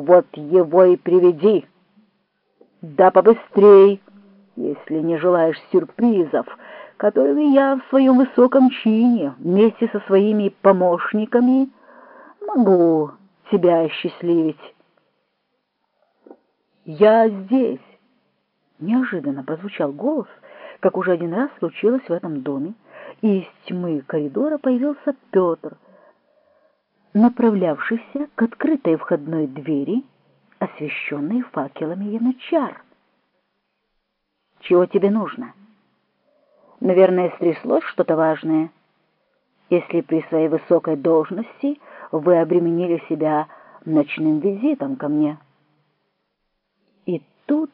Вот его и приведи. Да побыстрей, если не желаешь сюрпризов, которыми я в своем высоком чине вместе со своими помощниками могу тебя осчастливить. «Я здесь!» Неожиданно прозвучал голос, как уже один раз случилось в этом доме, и из тьмы коридора появился Петр, направлявшийся к открытой входной двери, освещенной факелами янычар. «Чего тебе нужно?» «Наверное, стряслось что-то важное. Если при своей высокой должности вы обременили себя ночным визитом ко мне». И тут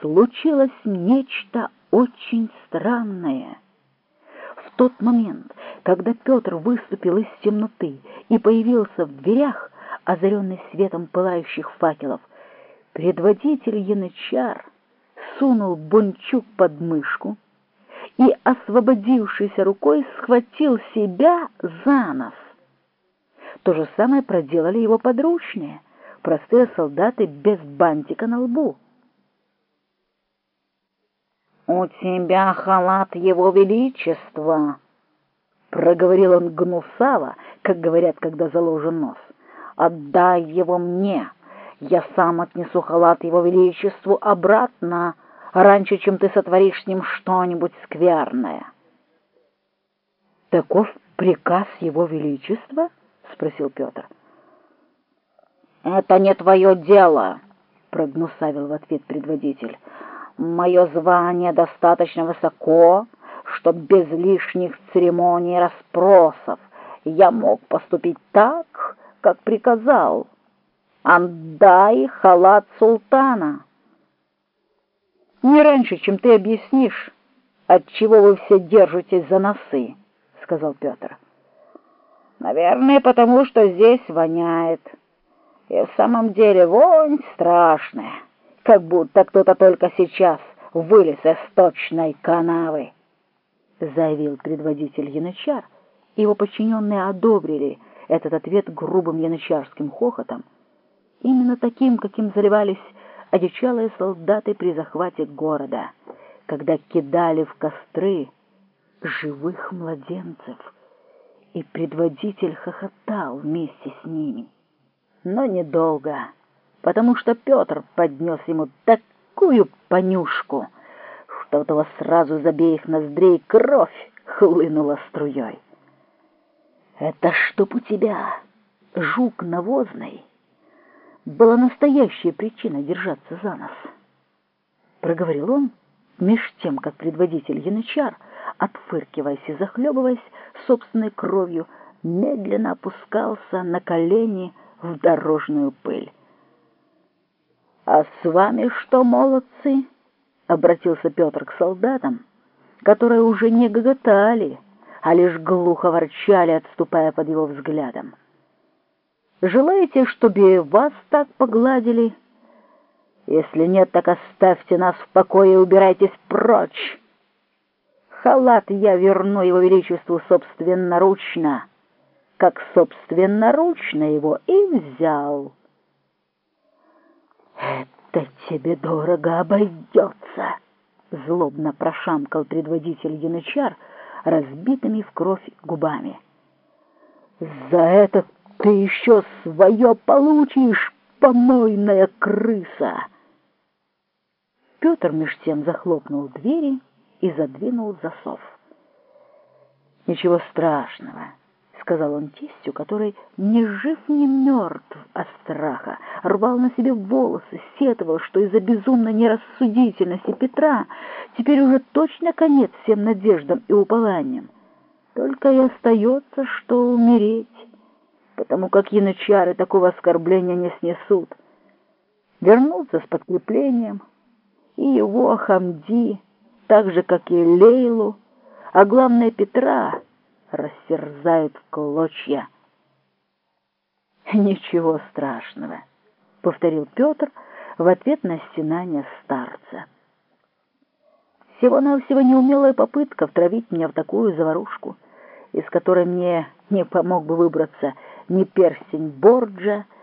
случилось нечто очень странное. В тот момент, когда Петр выступил из темноты и появился в дверях, озаренный светом пылающих факелов, предводитель янычар сунул бончук под мышку и, освободившейся рукой, схватил себя за нос. То же самое проделали его подручные, простые солдаты без бантика на лбу. «У тебя халат его величества!» — проговорил он гнусаво, как говорят, когда заложен нос. «Отдай его мне! Я сам отнесу халат его величеству обратно, раньше, чем ты сотворишь с ним что-нибудь скверное». «Таков приказ его величества?» — спросил Петр. «Это не твое дело!» — прогнусавил в ответ предводитель. Мое звание достаточно высоко, чтоб без лишних церемоний и расспросов я мог поступить так, как приказал. Отдай халат султана. Не раньше, чем ты объяснишь, отчего вы все держитесь за носы, — сказал Петр. Наверное, потому что здесь воняет. И в самом деле вонь страшная как будто кто-то только сейчас вылез из точной канавы, — заявил предводитель янычар. Его подчиненные одобрили этот ответ грубым янычарским хохотом, именно таким, каким заливались одичалые солдаты при захвате города, когда кидали в костры живых младенцев, и предводитель хохотал вместе с ними. Но недолго потому что Петр поднес ему такую понюшку, того сразу из обеих ноздрей кровь хлынула струей. «Это чтоб у тебя, жук навозный, была настоящая причина держаться за нас», — проговорил он, меж тем, как предводитель янычар, отфыркиваясь и захлебываясь собственной кровью, медленно опускался на колени в дорожную пыль. «А с вами что, молодцы?» — обратился Петр к солдатам, которые уже не гоготали, а лишь глухо ворчали, отступая под его взглядом. «Желаете, чтобы вас так погладили? Если нет, так оставьте нас в покое и убирайтесь прочь. Халат я верну его величеству собственноручно, как собственноручно его и взял». «Это тебе дорого обойдется!» — злобно прошамкал предводитель янычар разбитыми в кровь губами. «За это ты еще свое получишь, помойная крыса!» Петр меж тем захлопнул двери и задвинул засов. «Ничего страшного!» Сказал он тестю, который ни жив, ни мертв от страха, рвал на себе волосы, сетовал, что из-за безумной нерассудительности Петра теперь уже точно конец всем надеждам и упованиям. Только и остается, что умереть, потому как янычары такого оскорбления не снесут. Вернулся с подкреплением, и его Хамди, так же, как и Лейлу, а главное Петра — растерзают в клочья. «Ничего страшного», — повторил Петр в ответ на стенание старца. «Всего-навсего неумелая попытка втравить меня в такую заварушку, из которой мне не помог бы выбраться ни перстень Борджа,